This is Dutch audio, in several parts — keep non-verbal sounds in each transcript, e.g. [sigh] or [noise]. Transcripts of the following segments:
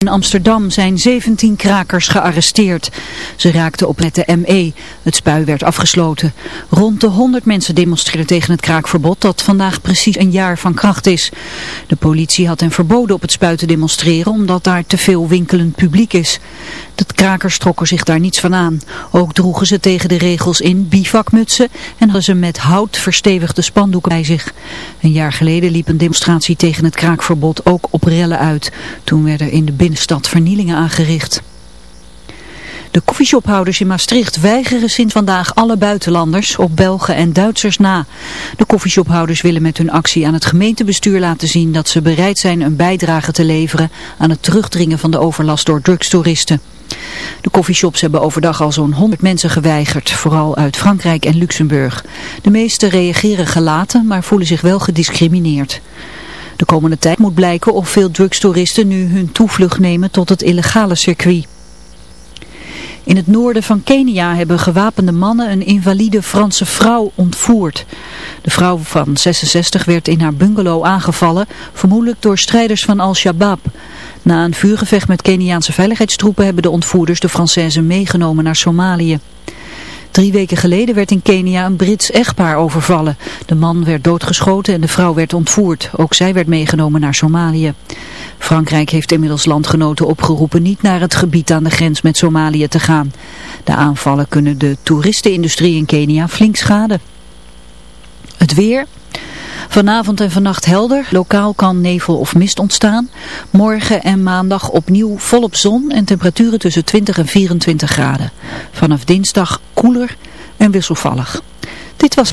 In Amsterdam zijn 17 krakers gearresteerd. Ze raakten op met de ME. Het spui werd afgesloten. Rond de 100 mensen demonstreerden tegen het kraakverbod dat vandaag precies een jaar van kracht is. De politie had hen verboden op het spui te demonstreren omdat daar te veel winkelend publiek is. De krakers trokken zich daar niets van aan. Ook droegen ze tegen de regels in bivakmutsen en hadden ze met hout verstevigde spandoeken bij zich. Een jaar geleden liep een demonstratie tegen het kraakverbod ook op rellen uit. Toen werden in de binnenstad vernielingen aangericht. De koffieshophouders in Maastricht weigeren sinds vandaag alle buitenlanders op Belgen en Duitsers na. De koffieshophouders willen met hun actie aan het gemeentebestuur laten zien dat ze bereid zijn een bijdrage te leveren aan het terugdringen van de overlast door drugstoeristen. De koffieshops hebben overdag al zo'n 100 mensen geweigerd, vooral uit Frankrijk en Luxemburg. De meesten reageren gelaten, maar voelen zich wel gediscrimineerd. De komende tijd moet blijken of veel drugstoeristen nu hun toevlucht nemen tot het illegale circuit. In het noorden van Kenia hebben gewapende mannen een invalide Franse vrouw ontvoerd. De vrouw van 66 werd in haar bungalow aangevallen, vermoedelijk door strijders van Al-Shabaab. Na een vuurgevecht met Keniaanse veiligheidstroepen hebben de ontvoerders de Française meegenomen naar Somalië. Drie weken geleden werd in Kenia een Brits echtpaar overvallen. De man werd doodgeschoten en de vrouw werd ontvoerd. Ook zij werd meegenomen naar Somalië. Frankrijk heeft inmiddels landgenoten opgeroepen niet naar het gebied aan de grens met Somalië te gaan. De aanvallen kunnen de toeristenindustrie in Kenia flink schaden. Het weer... Vanavond en vannacht helder, lokaal kan nevel of mist ontstaan. Morgen en maandag opnieuw volop zon en temperaturen tussen 20 en 24 graden. Vanaf dinsdag koeler en wisselvallig. Dit was...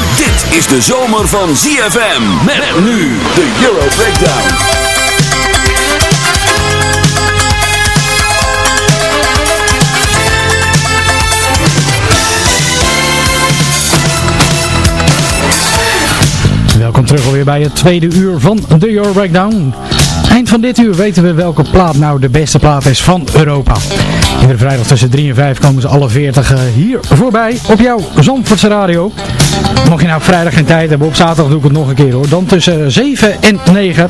Dit is de zomer van ZFM. Met nu de Euro Breakdown. Welkom terug alweer bij het tweede uur van de Euro Breakdown. Eind van dit uur weten we welke plaat nou de beste plaat is van Europa. Iedere vrijdag tussen 3 en 5 komen ze alle 40 hier voorbij op jouw Zandvoortse radio. Mocht je nou vrijdag geen tijd hebben, op zaterdag doe ik het nog een keer hoor. Dan tussen 7 en 9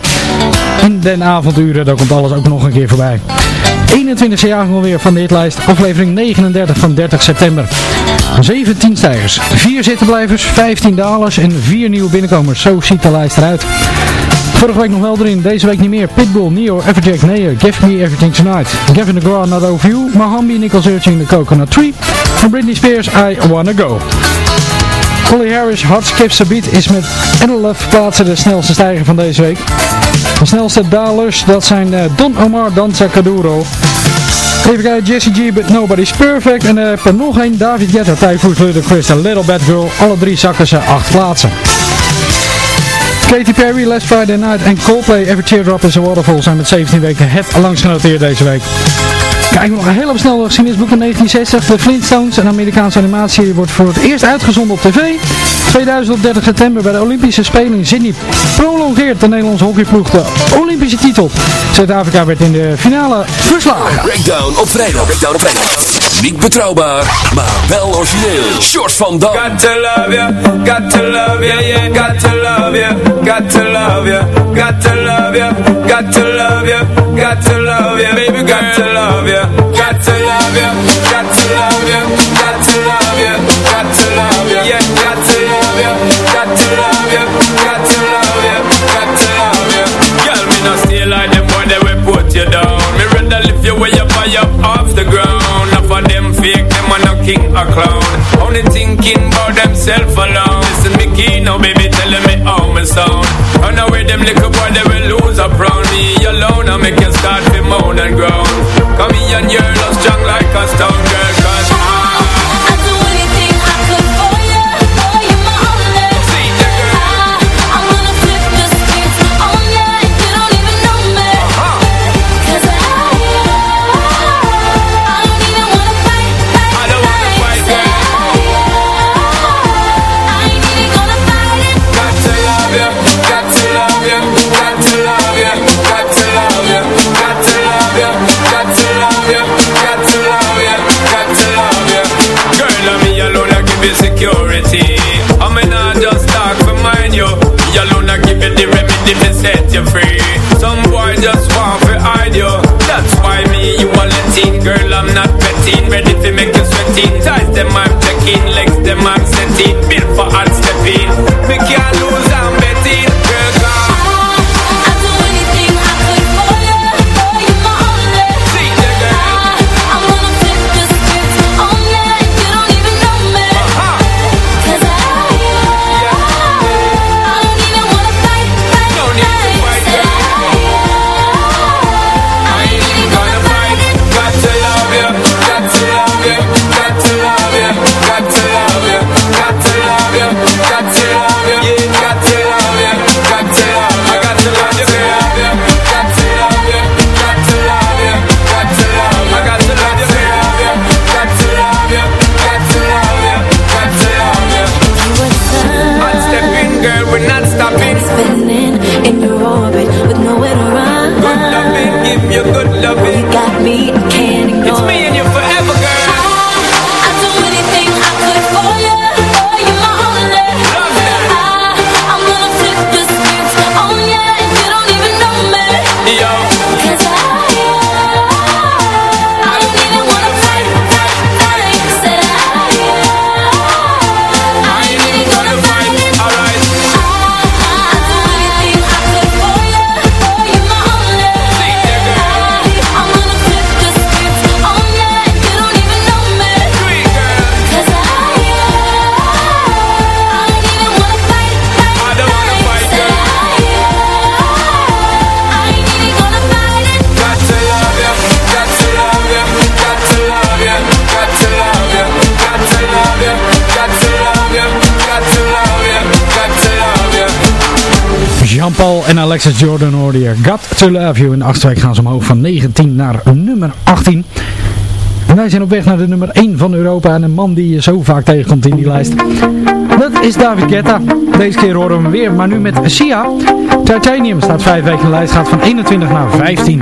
in den avonduren, dan komt alles ook nog een keer voorbij. 21e jaargang alweer van de hitlijst, aflevering 39 van 30 september. 17 stijgers, 4 zittenblijvers, 15 dalers en 4 nieuwe binnenkomers. Zo ziet de lijst eruit. Vorige week nog wel erin, deze week niet meer. Pitbull, Neo, Everjack, Nayer, Give Me Everything Tonight. Gavin DeGraw, Not Over You. Mahambi, Nicole Searching, The Coconut Tree. En Britney Spears, I Wanna Go. Holly Harris, Hard Skips a Beat is met 11 plaatsen de snelste stijger van deze week. De snelste dalers, dat zijn eh, Don Omar, Danza Caduro. Even kijken, Jesse G, But Nobody's Perfect. En er uh, nog één, David Guetta, Typhoon, Ludacris en Little Bad Girl. Alle drie zakken ze 8 plaatsen. Katy Perry, Last Friday Night en Coldplay, Every Teardrop is a Waterfall zijn met 17 weken het langst genoteerd deze week. Kijk, nog nog heel op snel boek in 1960. De Flintstones, een Amerikaanse animatie, wordt voor het eerst uitgezonden op tv. 2000 op 30 september bij de Olympische Spelen in Sydney prolongeert de Nederlandse hockeyploeg de Olympische titel. Zuid-Afrika werd in de finale verslagen. Breakdown op vrijdag. Breakdown op vrijdag. Niet betrouwbaar, maar wel origineel. George van Dam. Got to love ya, got to love ya, yeah. Got to love ya, got to love ya. got to love ya, got to love got to love baby, got to love ya. a clown. Only thinking about themself alone. Listen, me key now, baby, telling me how my sound. Run away, them little boy, they will lose up round me alone. I make you start to moan and groan. Come here and you're strong like a stone girl. fi make you sweaty. Ties them, I'm checking legs You got me, I can't ignore. It's me and you. Texas Jordan Audi. God To Love You. In de achtste gaan ze omhoog van 19 naar nummer 18. En wij zijn op weg naar de nummer 1 van Europa. En een man die je zo vaak tegenkomt in die lijst. Dat is David Guetta. Deze keer horen we hem weer, maar nu met Sia. Titanium staat 5 weken in de lijst, gaat van 21 naar 15.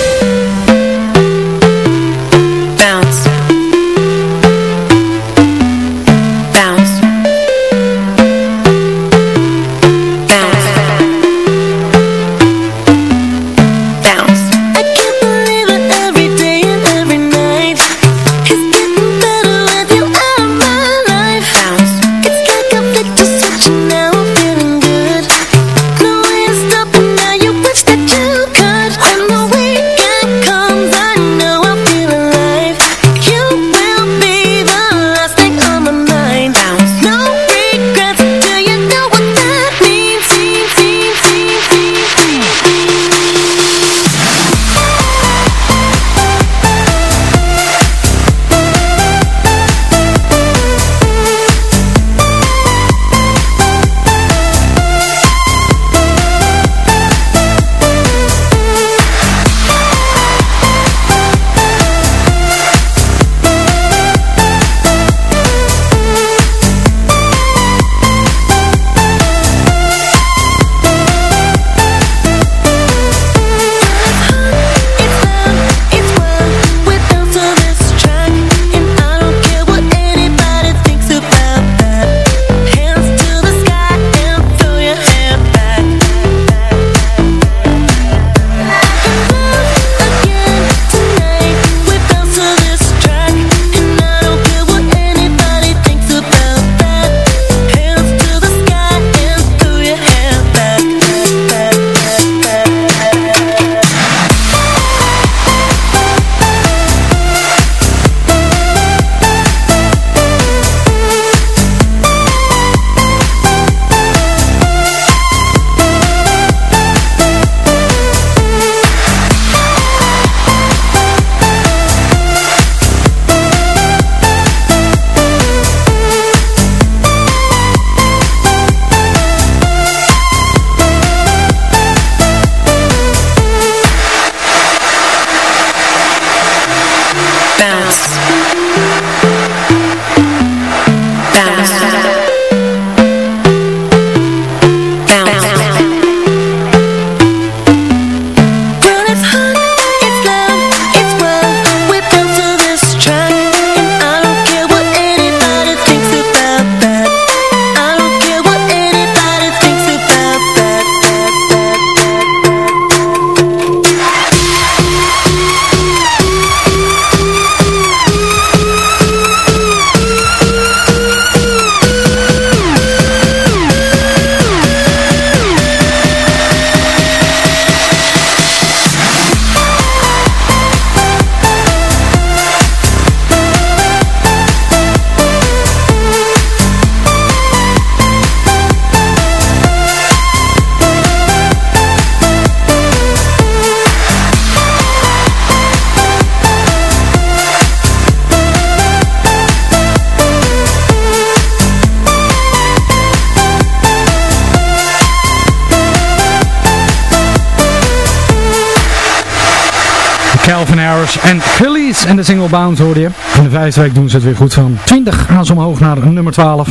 En de single Bounce hoorde je. In de vijfde week doen ze het weer goed. Van 20 gaan ze omhoog naar nummer 12.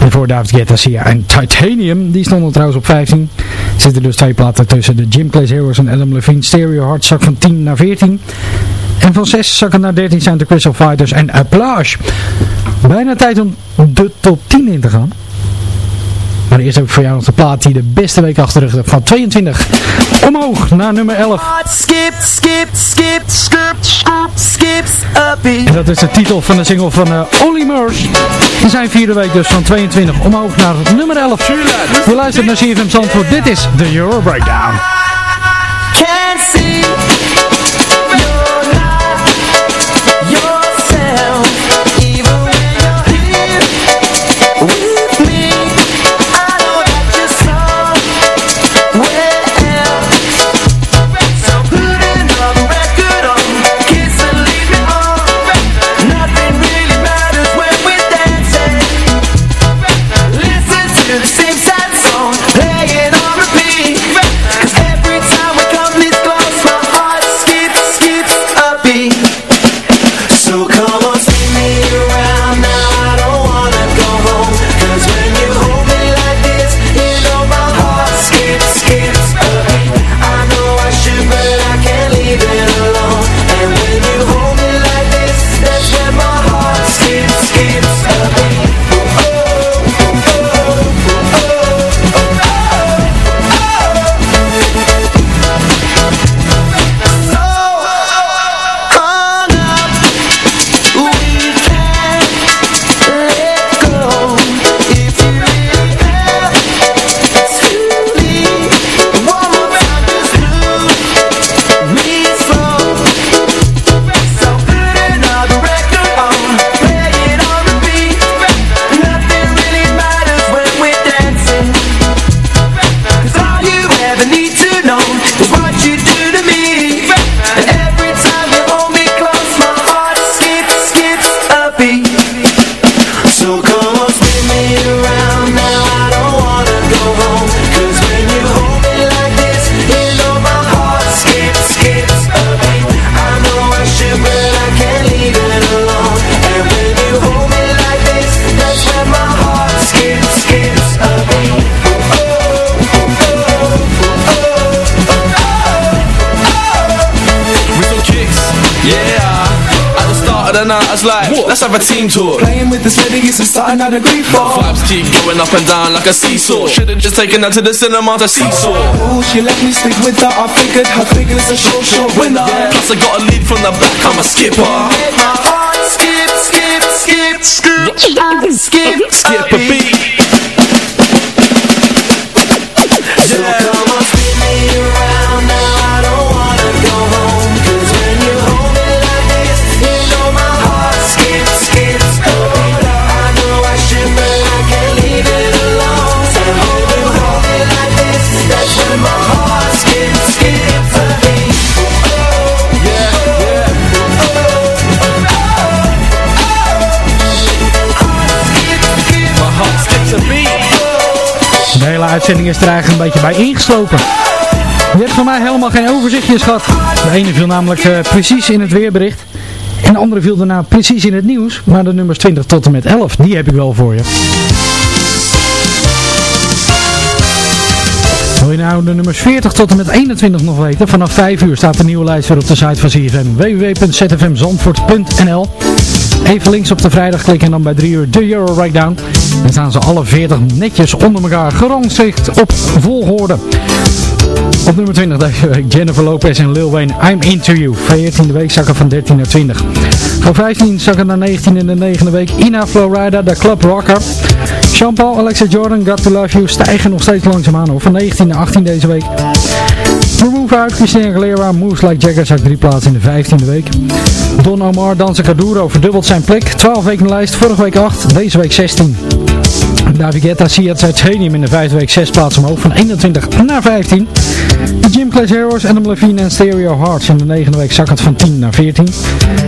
En voor David Guetta, Sia en Titanium. Die stonden trouwens op 15. Zitten dus twee platen tussen de Jim Clay's Heroes en Adam Levine. Stereo Hard zak van 10 naar 14. En van 6 zakken naar 13 zijn de Crystal Fighters en Applause. Bijna tijd om de top 10 in te gaan. Maar eerst heb ik voor jou nog de plaat die de beste week achter de rug heeft. Van 22 omhoog naar nummer 11. Skip, skip, skip, skip, En dat is de titel van de single van uh, Olly Murs. In zijn vierde week dus van 22 omhoog naar nummer 11. Je luistert naar CFM Zandvoort. Dit is de Euro Breakdown. Can't see and I was like, let's have a team talk. Playing with this lady is something I'd agree for. Vibes keep going up and down like a seesaw. Should've just taken her to the cinema to seesaw. Ooh, she let me sleep with her. I figured her figure's a short, short winner. Plus I got a lead from the back. I'm a skipper. My heart skip, skip, skip, skip, skip, skip a beat. So come on, spin me around uitzending is er eigenlijk een beetje bij ingeslopen. Je hebt van mij helemaal geen overzichtjes gehad. De ene viel namelijk eh, precies in het weerbericht. En de andere viel daarna precies in het nieuws. Maar de nummers 20 tot en met 11, die heb ik wel voor je. Je nou de nummers 40 tot en met 21 nog weten? Vanaf 5 uur staat de nieuwe lijst weer op de site van CFM. www.zfmzandvoort.nl Even links op de vrijdag klikken en dan bij 3 uur de Euro Breakdown. Dan staan ze alle 40 netjes onder elkaar gerangschikt op volgorde. Op nummer 20 deze week Jennifer Lopez en Lil Wayne, I'm Into You. 14e week zakken van 13 naar 20. Van 15 zakken naar 19 in de 9e week Ina Florida, de Club Rocker. Jean-Paul, Alexa Jordan, Got To Love You stijgen nog steeds langzaamaan. Van 19 naar 18 deze week. Remove uit, Christina Aguilera, Moves Like Jagger zakt drie plaatsen in de 15e week. Don Omar, Danza Caduro verdubbelt zijn plek. 12 weken in de lijst, vorige week 8, deze week 16. David Guetta, Sia Titanium in de vijfde week 6 plaatsen omhoog van 21 naar 15. De Gym Class Heroes, Adam Levine en Stereo Hearts in de negende week zakken van 10 naar 14.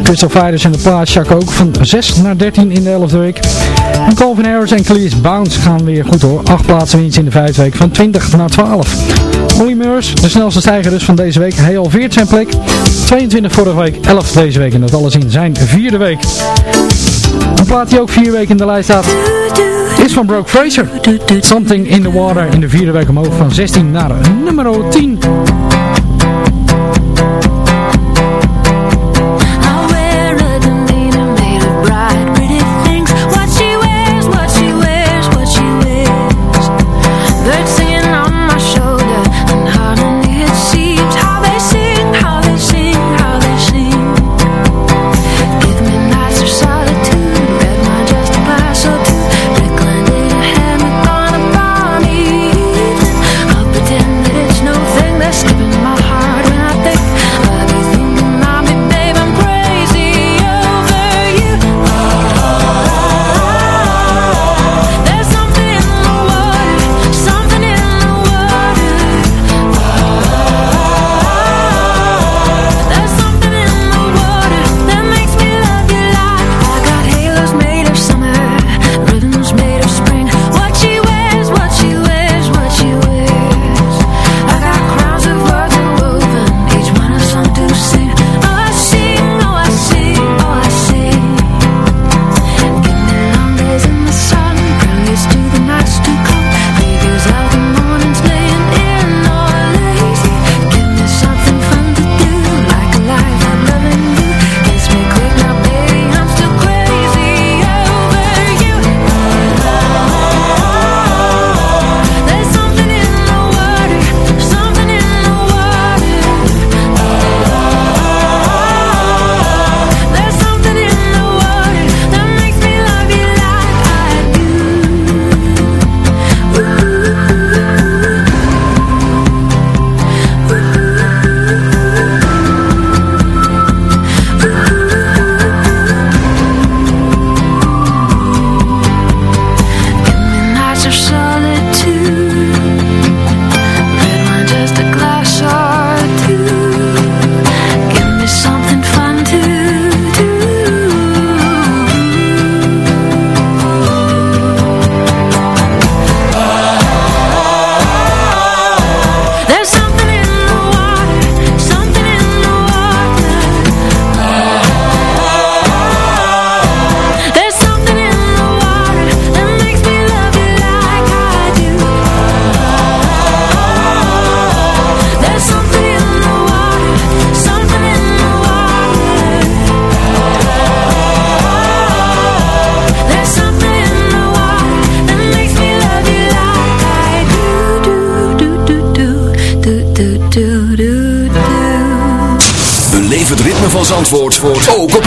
Crystal Fighters in de plaats zakken ook van 6 naar 13 in de 11e week. En Calvin Harris en Cleese Bounce gaan weer goed hoor. 8 plaatsen winst in de vijfde week van 20 naar 12. Molly Meurs, de snelste stijger dus van deze week. Hij halveert zijn plek. 22 vorige week, 11 deze week en dat alles in zijn vierde week. Een plaat die ook vier weken in de lijst staat is van Brooke Fraser. Something in the Water in de vierde week omhoog van 16 naar nummer 10.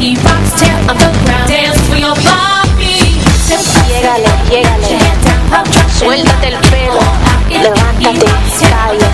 He on Suéltate el pelo. Levántate.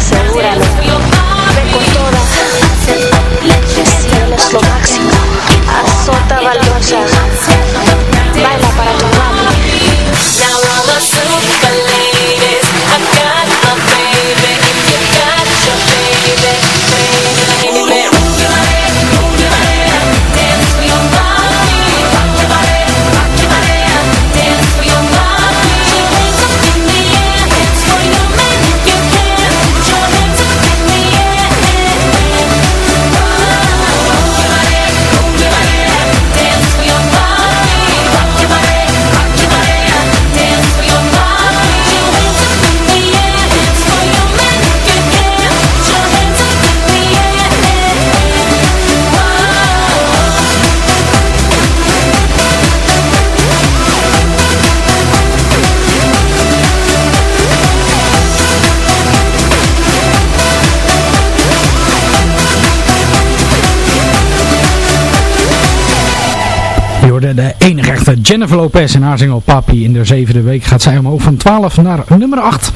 Echte Jennifer Lopez en haar single Papi. In de zevende week gaat zij omhoog van 12 naar nummer 8.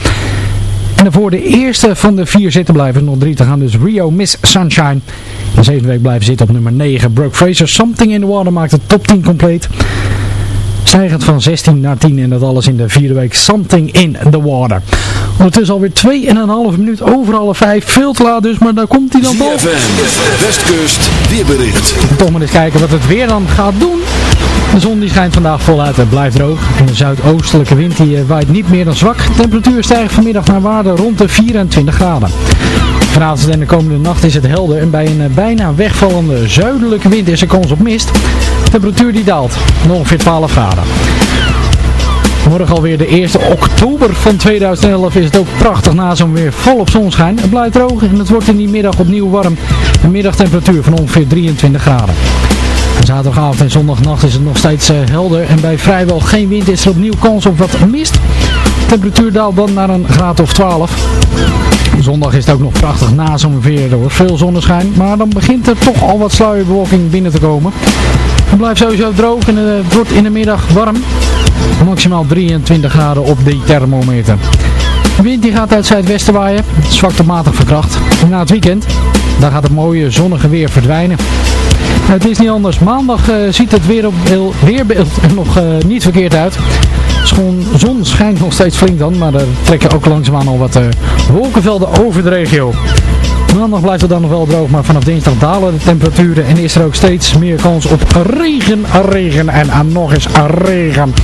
En voor de eerste van de vier zitten blijven nog drie te gaan. Dus Rio Miss Sunshine. In de zevende week blijven zitten op nummer 9. Brooke Fraser Something in the Water maakt de top 10 compleet. Stijgend van 16 naar 10 en dat alles in de vierde week Something in the Water. Ondertussen alweer 2,5 minuut over alle 5. Veel te laat dus, maar daar komt hij dan boven. Westkust, weerbericht. Toch maar eens kijken wat het weer dan gaat doen. De zon die schijnt vandaag voluit en blijft droog. En de zuidoostelijke wind die eh, waait niet meer dan zwak. De temperatuur stijgt vanmiddag naar waarde rond de 24 graden. Vanavond en de komende nacht is het helder en bij een eh, bijna wegvallende zuidelijke wind is er kans op mist. De temperatuur die daalt, naar ongeveer 12 graden. Morgen alweer de 1 oktober van 2011 is het ook prachtig na zo'n weer volop zonschijn. Het blijft droog en het wordt in die middag opnieuw warm. Een middagtemperatuur van ongeveer 23 graden. Zaterdagavond en zondagnacht is het nog steeds eh, helder en bij vrijwel geen wind is er opnieuw kans op wat mist. De temperatuur daalt dan naar een graad of 12. Zondag is het ook nog prachtig na zo'n weer. Er wordt veel zonneschijn, maar dan begint er toch al wat sluierbewolking binnen te komen. Het blijft sowieso droog en eh, het wordt in de middag warm. Maximaal 23 graden op de thermometer. De wind die gaat uit zuidwesten waaien, zwak tot matig verkracht. Na het weekend, dan gaat het mooie zonnige weer verdwijnen. Het is niet anders. Maandag eh, ziet het weerbeeld, weerbeeld er nog eh, niet verkeerd uit. Schoon, zon schijnt nog steeds flink dan, maar er trekken ook langzaamaan al wat eh, wolkenvelden over de regio. Maandag blijft het dan nog wel droog, maar vanaf dinsdag dalen de temperaturen en is er ook steeds meer kans op regen, regen en nog eens regen.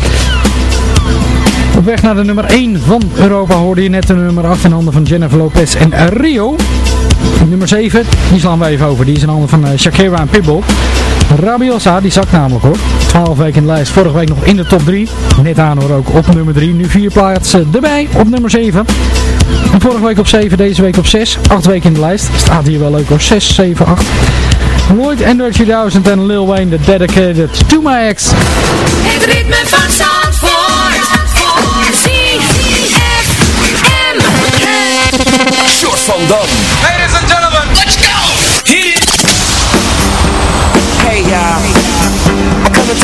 Op weg naar de nummer 1 van Europa hoorde je net de nummer 8 in handen van Jennifer Lopez en Rio. Nummer 7, die slaan we even over. Die is in handen van eh, Shakira en Pitbull. Rabiosa, die zakt namelijk hoor. 12 weken in de lijst, vorige week nog in de top 3. Net aan hoor ook op nummer 3. Nu vier plaatsen erbij op nummer 7. En vorige week op 7, deze week op 6. 8 weken in de lijst. Staat hier wel leuk hoor. 6, 7, 8. Lloyd Android 2000 en Lil Wayne, the dedicated to my ex. Het ritme van Zandvoort. ZFM. Short van Dam.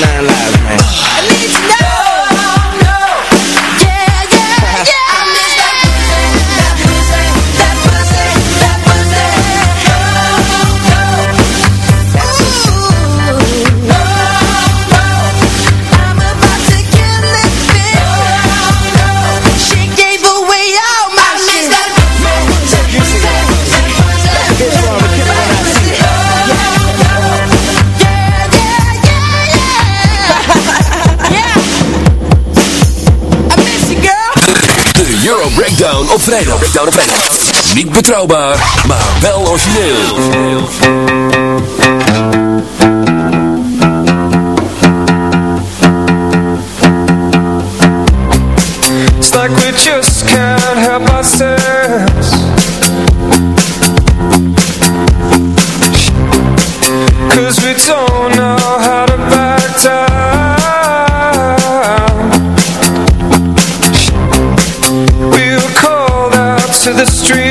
nine Op vrijdag. Breakdown op vrijdag. Niet betrouwbaar, maar wel origineel. It's like we just can't help ourselves the street.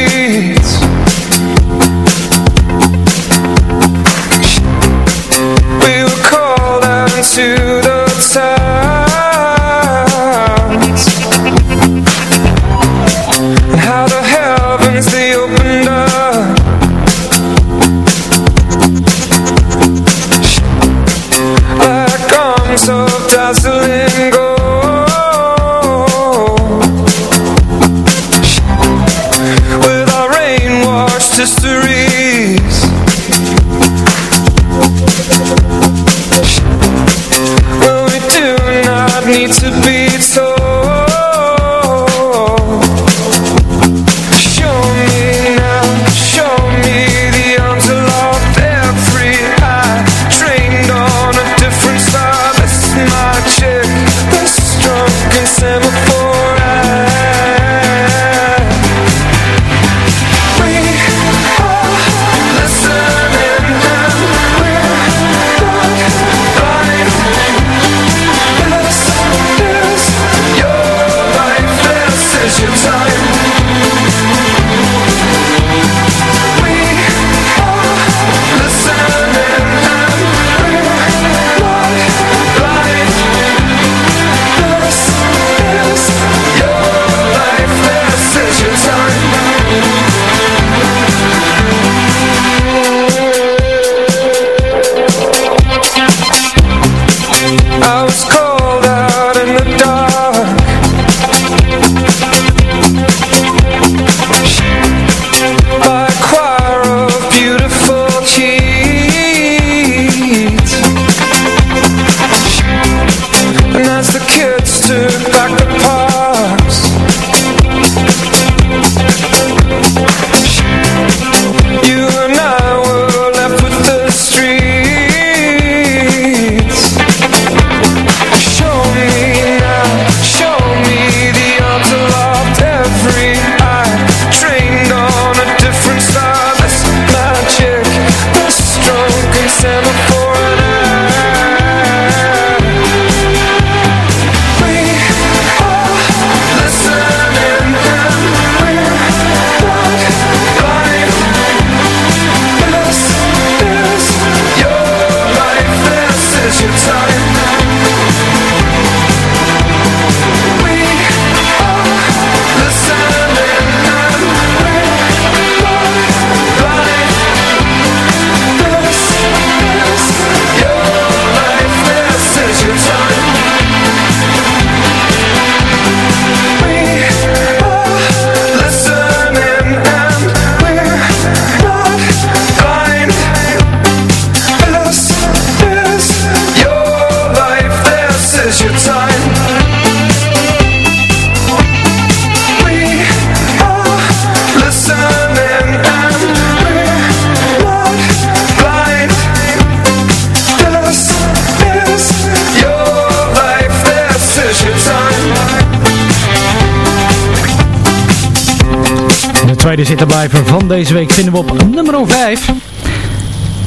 Tweede zitten blijven van deze week vinden we op nummer 5.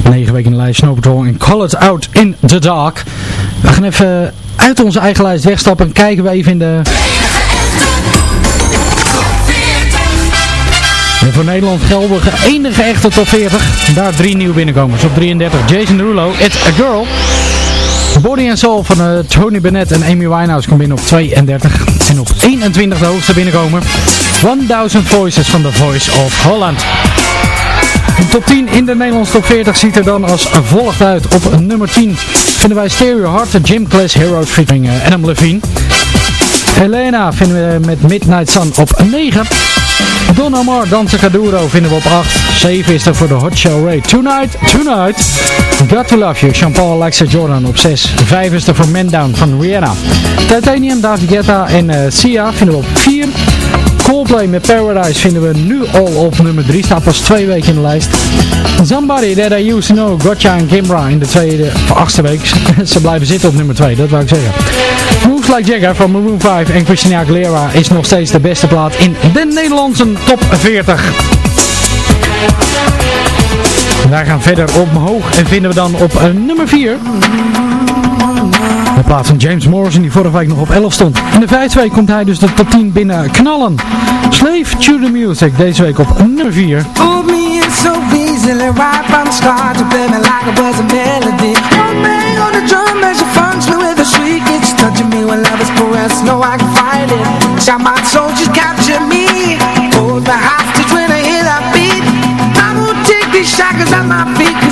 9 weken in de lijst Snow Patrol en Call It Out in the Dark. We gaan even uit onze eigen lijst wegstappen en kijken we even in de... En voor Nederland geldige enige echte top 40. Daar drie nieuwe binnenkomers. Op 33 Jason Derulo, It's a Girl. Body and Soul van eh, Tony Bennett en Amy Winehouse komt binnen op 32. En op 21 de hoogste binnenkomer. 1000 Voices van The Voice of Holland. De top 10 in de Nederlandse top 40 ziet er dan als volgt uit. Op nummer 10 vinden wij Stereo Heart, Gym Class Heroes featuring eh, Adam Levine. Helena vinden we met Midnight Sun op 9. Don Omar, Danza Caduro vinden we op 8. 7 is er voor de Hot Show Ray. Tonight, Tonight. Got to Love You, Jean-Paul Alexa Jordan op 6. 5 is er voor Man Down van Rihanna. Titanium, David Guetta en uh, Sia vinden we op 4. Coldplay met Paradise vinden we nu al op nummer 3. Staat pas twee weken in de lijst. Somebody That I Used To Know, Gotcha en Kimbra in de tweede, of achtste week. [laughs] Ze blijven zitten op nummer 2, dat wou ik zeggen. Moves Like Jagger van Maroon 5 en Christina Aguilera is nog steeds de beste plaat in de Nederlandse top 40. Wij gaan verder omhoog en vinden we dan op uh, nummer 4. In plaats van James Morrison die vorige week nog op 11 stond. In de vijfde week komt hij dus de top 10 binnen knallen. Slave to the Music deze week op nummer 4. Pulled me in so easily right from the start To play me like it was a melody One bang on the drum as you funks with a shriek It's touching me when love is caressed No, I can fight it Shot my soldiers capture me Hold my hostage when I hear that beat I won't take these shackles at my feet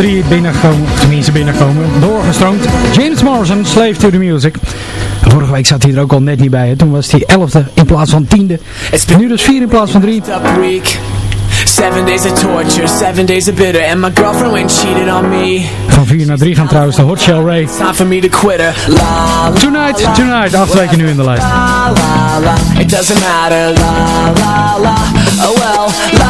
3 binnengekomen, tenminste binnengekomen, doorgestroomd. James Morrison, Slave to the Music. Vorige week zat hij er ook al net niet bij. Hè? Toen was hij 11e in plaats van 10e. En nu dus 4 in plaats van 3. Seven days of torture, seven days of bitter And my girlfriend went cheated on me Van 4 naar 3 gaan trouwens de Hot Shell Ray Time for me to quit her la, Tonight, tonight, acht weken nu in de lijst It doesn't matter, la la la Oh well, la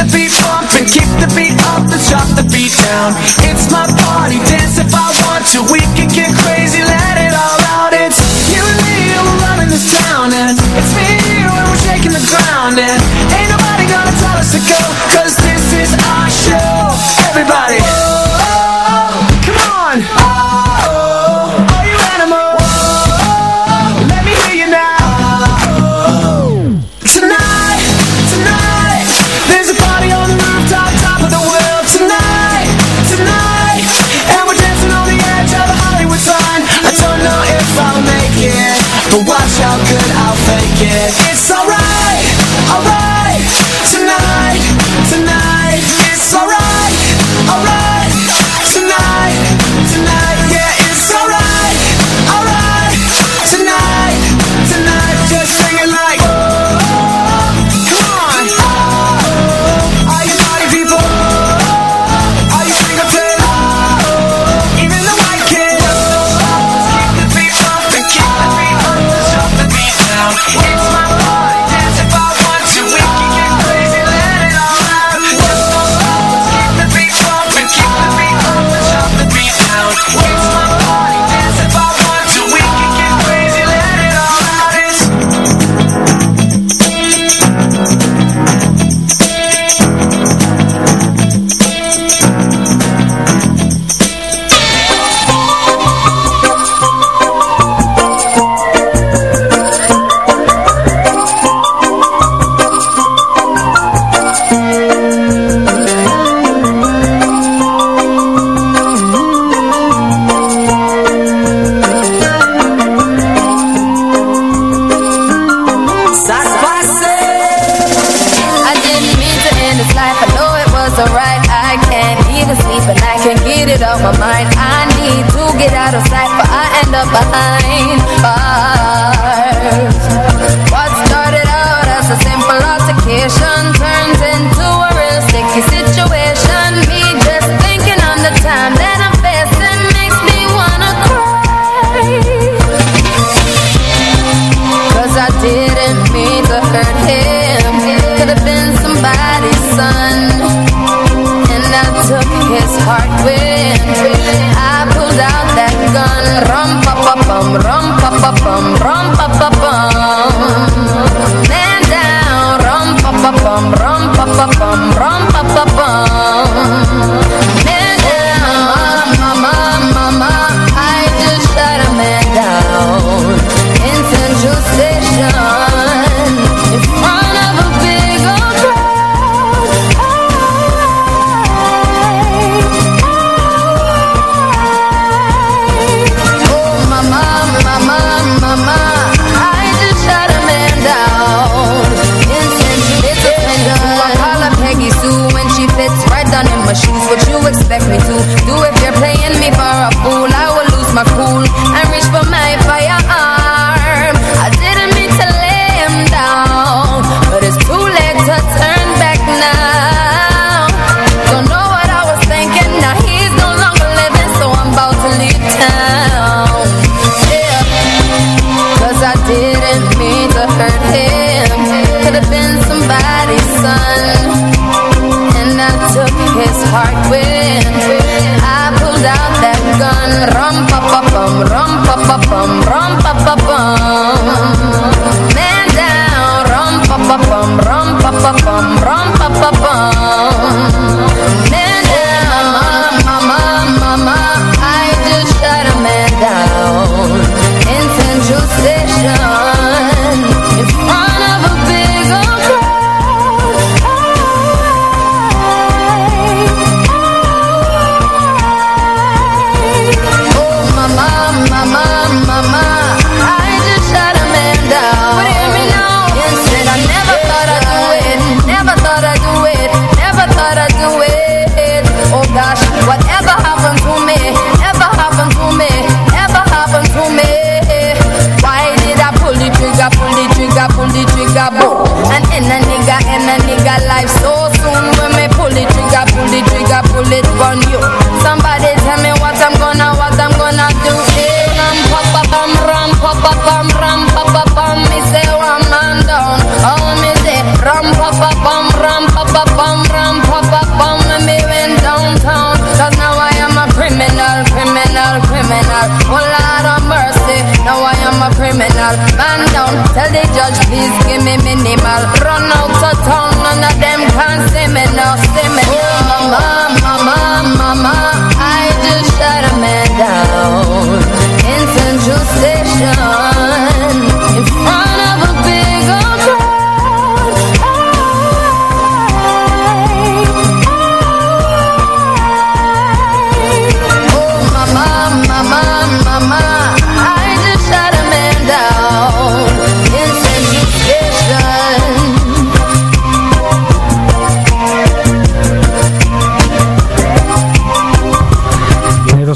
and kick the beat up and drop the beat down. It's my party, dance if I want to. We can get crazy, let it all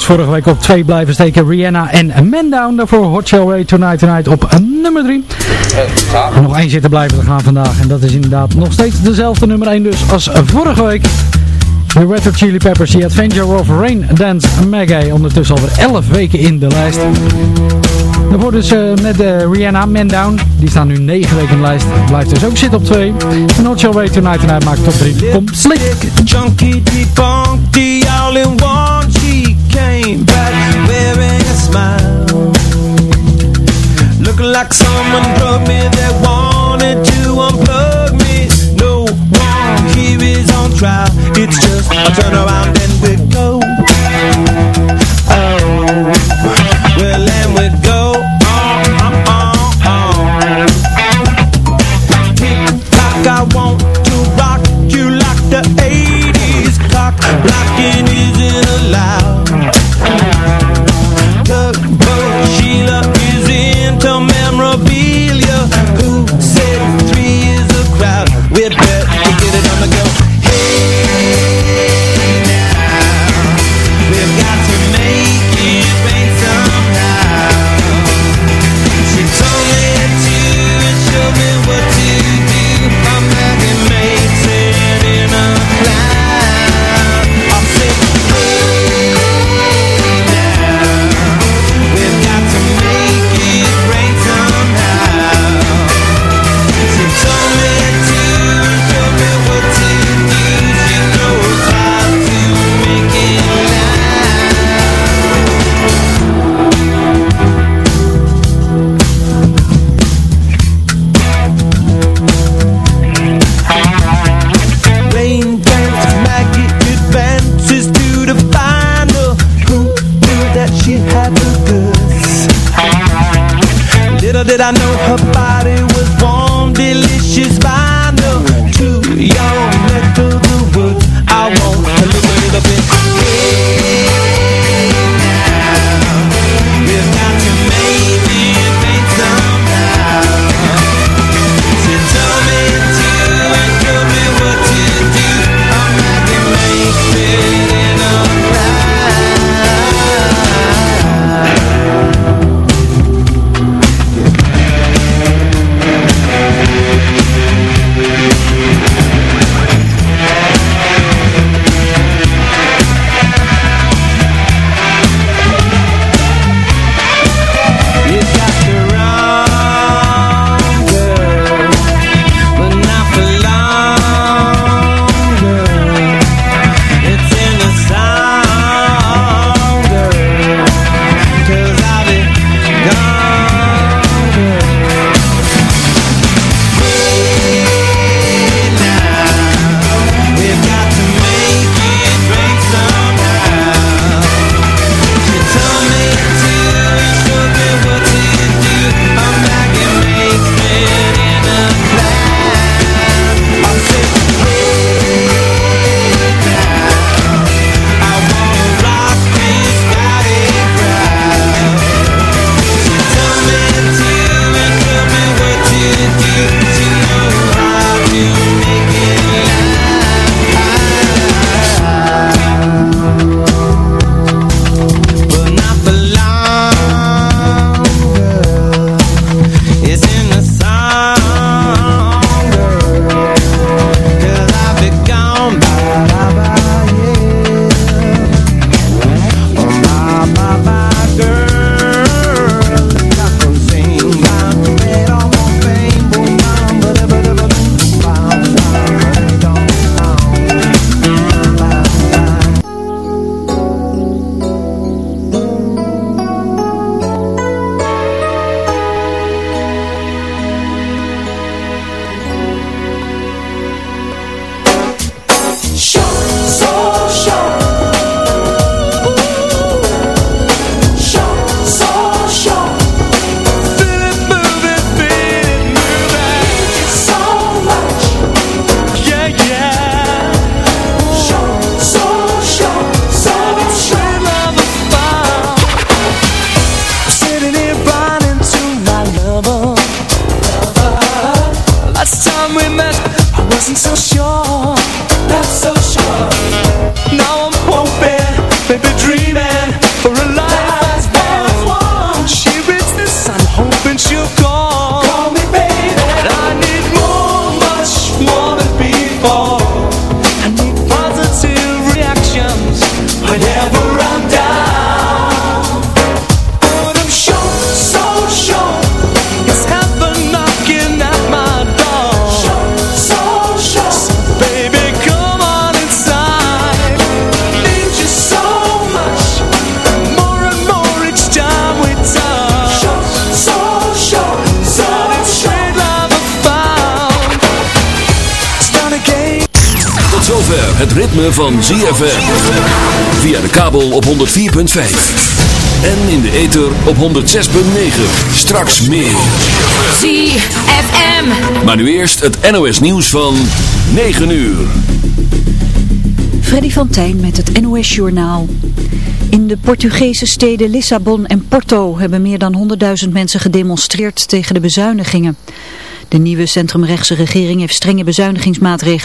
vorige week op 2 blijven steken. Rihanna en Mendown. Daarvoor Hot Shell Ray Tonight Tonight op eh, nummer 3. Nog één zitten blijven te gaan vandaag. En dat is inderdaad nog steeds dezelfde nummer 1 dus als vorige week. De Red Hot Chili Peppers, The Adventure of Rain Dance Maggie. Ondertussen alweer 11 weken in de lijst. Daarvoor dus eh, met de Rihanna, Mendown. Die staan nu 9 weken in de lijst. Blijft dus ook zitten op 2. En Hot Ray Tonight Tonight maakt op 3. Kom, slick Junkie, deep the in one. came back wearing a smile Looking like someone drugged me They wanted to unplug me No one here is on trial It's just I turn around and we go. En in de ether op 106.9. Straks meer. ZFM. Maar nu eerst het NOS nieuws van 9 uur. Freddy van Tijn met het NOS Journaal. In de Portugese steden Lissabon en Porto hebben meer dan 100.000 mensen gedemonstreerd tegen de bezuinigingen. De nieuwe centrumrechtse regering heeft strenge bezuinigingsmaatregelen